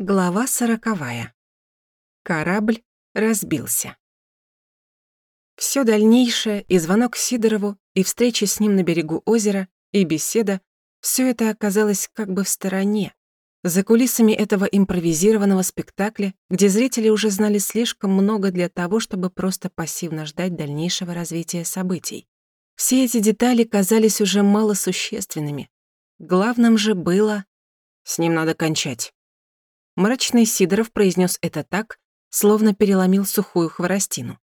Глава сороковая. Корабль разбился. Всё дальнейшее, и звонок Сидорову, и встреча с ним на берегу озера, и беседа — всё это оказалось как бы в стороне, за кулисами этого импровизированного спектакля, где зрители уже знали слишком много для того, чтобы просто пассивно ждать дальнейшего развития событий. Все эти детали казались уже малосущественными. Главным же было... С ним надо кончать. Мрачный Сидоров произнес это так, словно переломил сухую хворостину.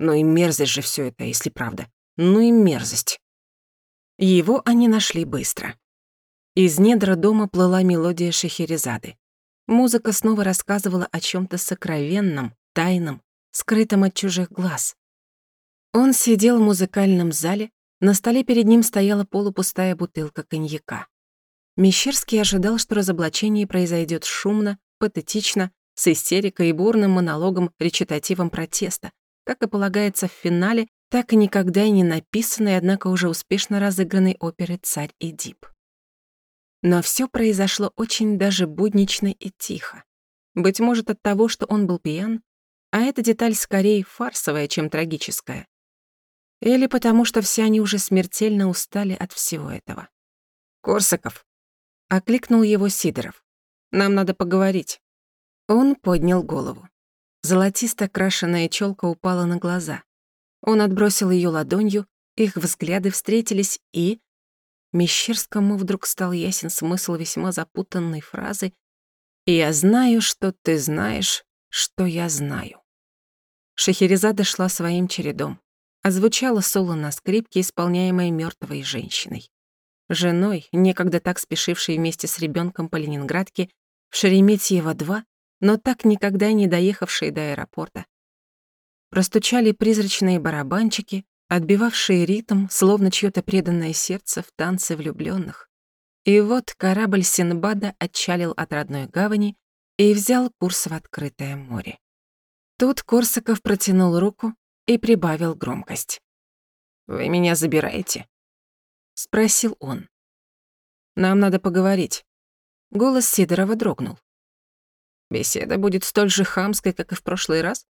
Ну и мерзость же все это, если правда. Ну и мерзость. Его они нашли быстро. Из недра дома плыла мелодия Шахерезады. Музыка снова рассказывала о чем то сокровенном, тайном, скрытом от чужих глаз. Он сидел в музыкальном зале, на столе перед ним стояла полупустая бутылка коньяка. Мещерский ожидал, что разоблачение произойдет шумно, патетично, с истерикой и бурным монологом-речитативом протеста, как и полагается в финале, так и никогда и не написанной, однако уже успешно разыгранной оперы «Царь Эдип». Но все произошло очень даже буднично и тихо. Быть может, от того, что он был пьян, а эта деталь скорее фарсовая, чем трагическая. Или потому, что все они уже смертельно устали от всего этого. «Корсаков!» Окликнул его Сидоров. «Нам надо поговорить». Он поднял голову. Золотисто крашеная челка упала на глаза. Он отбросил ее ладонью, их взгляды встретились, и... Мещерскому вдруг стал ясен смысл весьма запутанной фразы «Я знаю, что ты знаешь, что я знаю». Шахерезада шла своим чередом. Озвучала соло на скрипке, исполняемой мертвой женщиной женой, некогда так спешившей вместе с ребенком по Ленинградке, в Шереметьево-2, но так никогда не доехавшей до аэропорта. Простучали призрачные барабанчики, отбивавшие ритм, словно чьё-то преданное сердце в танце влюблённых. И вот корабль Синбада отчалил от родной гавани и взял курс в открытое море. Тут Корсаков протянул руку и прибавил громкость. «Вы меня забираете?» — спросил он. «Нам надо поговорить». Голос Сидорова дрогнул. «Беседа будет столь же хамской, как и в прошлый раз?»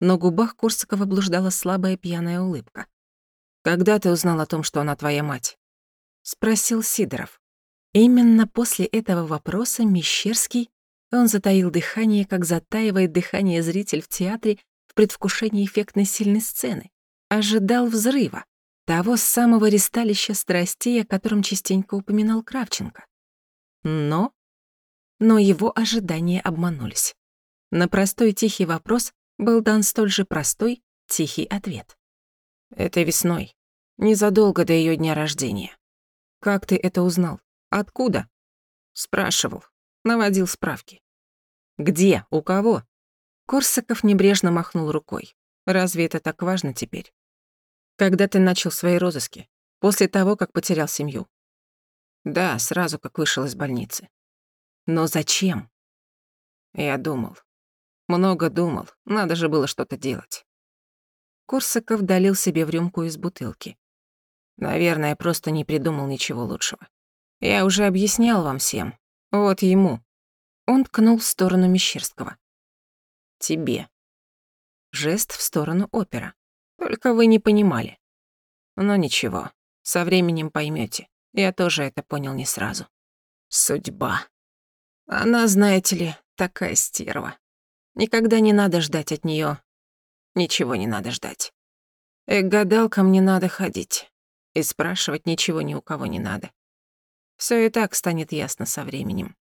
На губах Корсакова блуждала слабая пьяная улыбка. «Когда ты узнал о том, что она твоя мать?» — спросил Сидоров. Именно после этого вопроса Мещерский, он затаил дыхание, как затаивает дыхание зритель в театре в предвкушении эффектной сильной сцены, ожидал взрыва того самого ресталища страстей, о котором частенько упоминал Кравченко. Но... Но его ожидания обманулись. На простой тихий вопрос был дан столь же простой, тихий ответ. «Этой весной, незадолго до ее дня рождения. Как ты это узнал? Откуда?» Спрашивал, наводил справки. «Где? У кого?» Корсаков небрежно махнул рукой. «Разве это так важно теперь?» Когда ты начал свои розыски? После того, как потерял семью? Да, сразу как вышел из больницы. Но зачем? Я думал. Много думал. Надо же было что-то делать. Корсаков долил себе в рюмку из бутылки. Наверное, просто не придумал ничего лучшего. Я уже объяснял вам всем. Вот ему. Он ткнул в сторону Мещерского. Тебе. Жест в сторону опера. Только вы не понимали. Но ничего, со временем поймете. Я тоже это понял не сразу. Судьба. Она, знаете ли, такая стерва. Никогда не надо ждать от нее. Ничего не надо ждать. И к гадалкам не надо ходить. И спрашивать ничего ни у кого не надо. Все и так станет ясно со временем.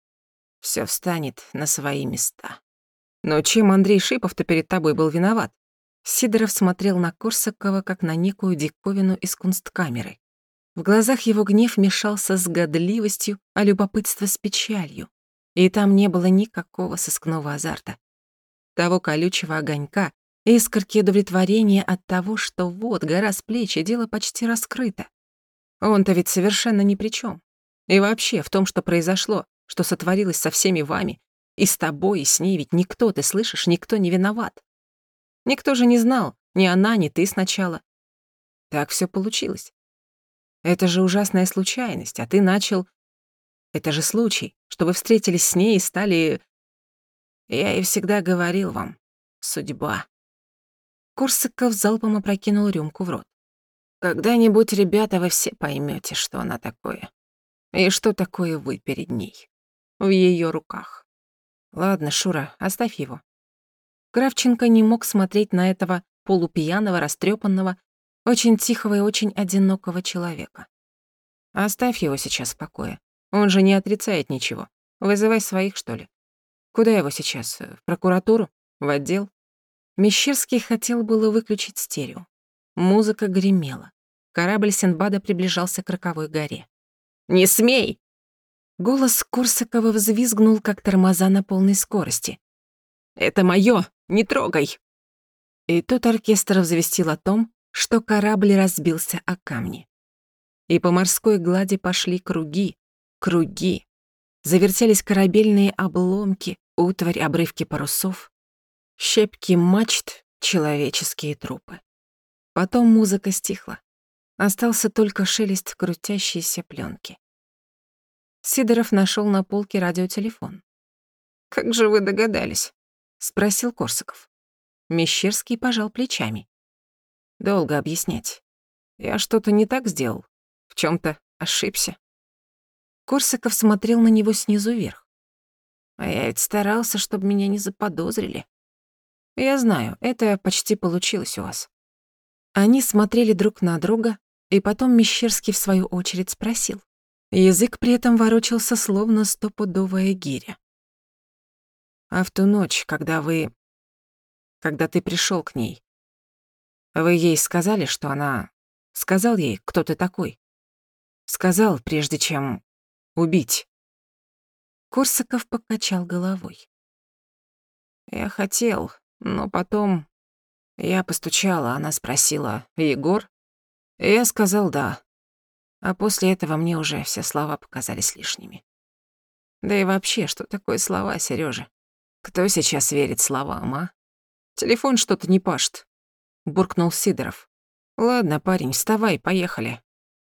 Все встанет на свои места. Но чем Андрей Шипов-то перед тобой был виноват? Сидоров смотрел на Корсакова как на некую диковину из кунсткамеры. В глазах его гнев мешался с годливостью, а любопытство с печалью. И там не было никакого сыскного азарта. Того колючего огонька, искорки удовлетворения от того, что вот, гора с плеч, и дело почти раскрыто. Он-то ведь совершенно ни при чем. И вообще, в том, что произошло, что сотворилось со всеми вами, и с тобой, и с ней, ведь никто, ты слышишь, никто не виноват. Никто же не знал, ни она, ни ты сначала. Так все получилось. Это же ужасная случайность, а ты начал... Это же случай, что вы встретились с ней и стали... Я и всегда говорил вам. Судьба. Корсаков залпом опрокинул рюмку в рот. Когда-нибудь, ребята, вы все поймете, что она такое. И что такое вы перед ней. В ее руках. Ладно, Шура, оставь его. Кравченко не мог смотреть на этого полупьяного, растрепанного, очень тихого и очень одинокого человека. Оставь его сейчас в покое. Он же не отрицает ничего. Вызывай своих, что ли. Куда его сейчас? В прокуратуру? В отдел? Мещерский хотел было выключить стерео. Музыка гремела. Корабль Синбада приближался к роковой горе. «Не смей!» Голос Корсакова взвизгнул, как тормоза на полной скорости. «Это моё! Не трогай!» И тут оркестр взвестил о том, что корабль разбился о камни. И по морской глади пошли круги, круги. Завертелись корабельные обломки, утварь, обрывки парусов, щепки мачт, человеческие трупы. Потом музыка стихла. Остался только шелест крутящейся пленки. Сидоров нашел на полке радиотелефон. «Как же вы догадались?» — спросил Корсаков. Мещерский пожал плечами. «Долго объяснять. Я что-то не так сделал. В чем то ошибся». Корсаков смотрел на него снизу вверх. «А я ведь старался, чтобы меня не заподозрили. Я знаю, это почти получилось у вас». Они смотрели друг на друга, и потом Мещерский в свою очередь спросил. Язык при этом ворочался, словно стопудовая гиря. «А в ту ночь, когда вы... когда ты пришел к ней, вы ей сказали, что она... Сказал ей, кто ты такой? Сказал, прежде чем убить?» Корсаков покачал головой. «Я хотел, но потом я постучала, она спросила, «Егор?» Я сказал «да». А после этого мне уже все слова показались лишними. Да и вообще, что такое слова, Сережа? Кто сейчас верит словам, а? Телефон что-то не пашет. Буркнул Сидоров. Ладно, парень, вставай, поехали.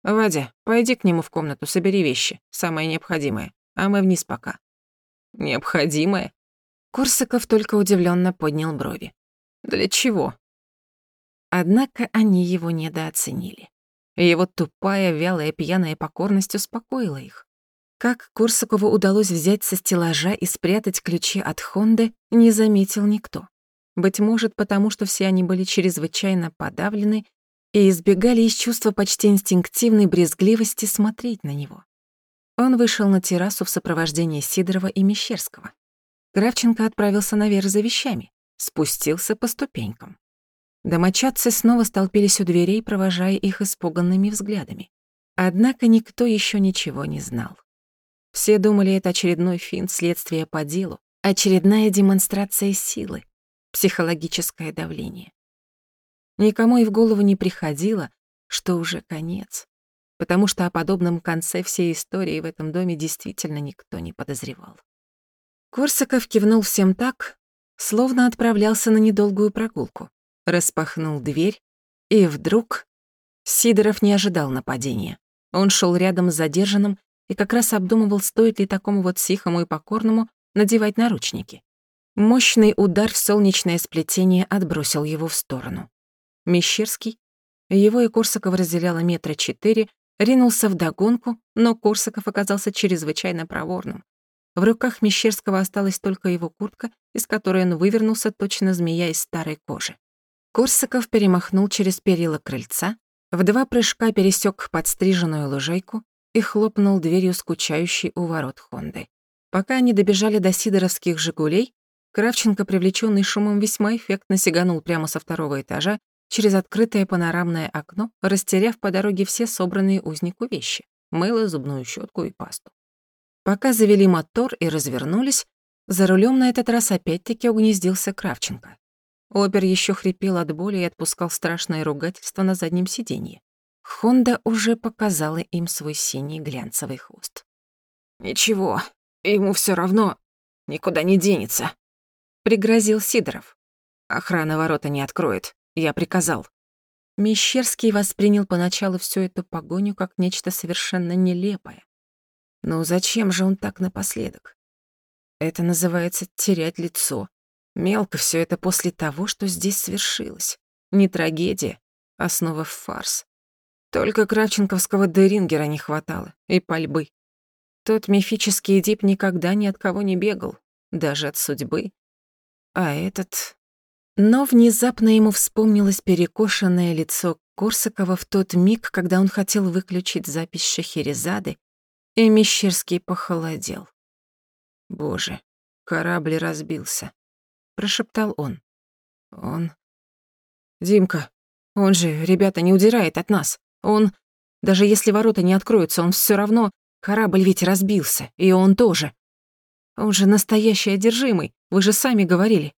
Вадя, пойди к нему в комнату, собери вещи, самое необходимое, а мы вниз пока. Необходимое? Курсаков только удивленно поднял брови. Для чего? Однако они его недооценили. Его тупая, вялая, пьяная покорность успокоила их. Как Курсакову удалось взять со стеллажа и спрятать ключи от Хонды, не заметил никто. Быть может, потому что все они были чрезвычайно подавлены и избегали из чувства почти инстинктивной брезгливости смотреть на него. Он вышел на террасу в сопровождении Сидорова и Мещерского. Кравченко отправился наверх за вещами, спустился по ступенькам. Домочадцы снова столпились у дверей, провожая их испуганными взглядами. Однако никто еще ничего не знал. Все думали, это очередной финт следствия по делу, очередная демонстрация силы, психологическое давление. Никому и в голову не приходило, что уже конец, потому что о подобном конце всей истории в этом доме действительно никто не подозревал. Корсаков кивнул всем так, словно отправлялся на недолгую прогулку распахнул дверь, и вдруг Сидоров не ожидал нападения. Он шел рядом с задержанным и как раз обдумывал, стоит ли такому вот сихому и покорному надевать наручники. Мощный удар в солнечное сплетение отбросил его в сторону. Мещерский, его и Корсаков разделяло метра четыре, ринулся в догонку, но Корсаков оказался чрезвычайно проворным. В руках Мещерского осталась только его куртка, из которой он вывернулся точно змея из старой кожи. Корсаков перемахнул через перила крыльца, в два прыжка пересек подстриженную лужайку и хлопнул дверью скучающей у ворот Хонды. Пока они добежали до сидоровских «Жигулей», Кравченко, привлеченный шумом, весьма эффектно сиганул прямо со второго этажа через открытое панорамное окно, растеряв по дороге все собранные узнику вещи — мыло, зубную щетку и пасту. Пока завели мотор и развернулись, за рулем на этот раз опять-таки угнездился Кравченко. Опер еще хрипел от боли и отпускал страшное ругательство на заднем сиденье. Хонда уже показала им свой синий глянцевый хвост. «Ничего, ему все равно никуда не денется», — пригрозил Сидоров. «Охрана ворота не откроет, я приказал». Мещерский воспринял поначалу всю эту погоню как нечто совершенно нелепое. Но зачем же он так напоследок? Это называется терять лицо. Мелко все это после того, что здесь свершилось. Не трагедия, а снова фарс. Только Кравченковского Дерингера не хватало, и пальбы. Тот мифический Эдип никогда ни от кого не бегал, даже от судьбы. А этот... Но внезапно ему вспомнилось перекошенное лицо Корсакова в тот миг, когда он хотел выключить запись Шахерезады, и Мещерский похолодел. «Боже, корабль разбился», — прошептал он. «Он... Димка, он же, ребята, не удирает от нас. Он... Даже если ворота не откроются, он все равно... Корабль ведь разбился, и он тоже. Он же настоящий одержимый, вы же сами говорили».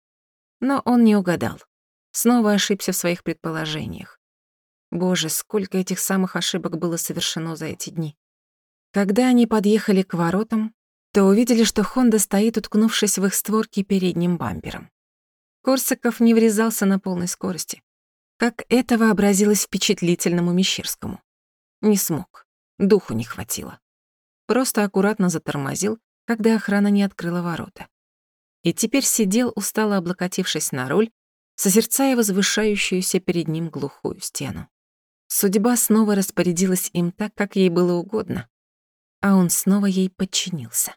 Но он не угадал. Снова ошибся в своих предположениях. Боже, сколько этих самых ошибок было совершено за эти дни. Когда они подъехали к воротам, то увидели, что Хонда стоит, уткнувшись в их створки передним бампером. Корсаков не врезался на полной скорости, как это вообразилось впечатлительному Мещерскому. Не смог, духу не хватило. Просто аккуратно затормозил, когда охрана не открыла ворота. И теперь сидел, устало облокотившись на руль, созерцая возвышающуюся перед ним глухую стену. Судьба снова распорядилась им так, как ей было угодно, а он снова ей подчинился.